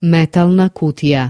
Metalna kutija.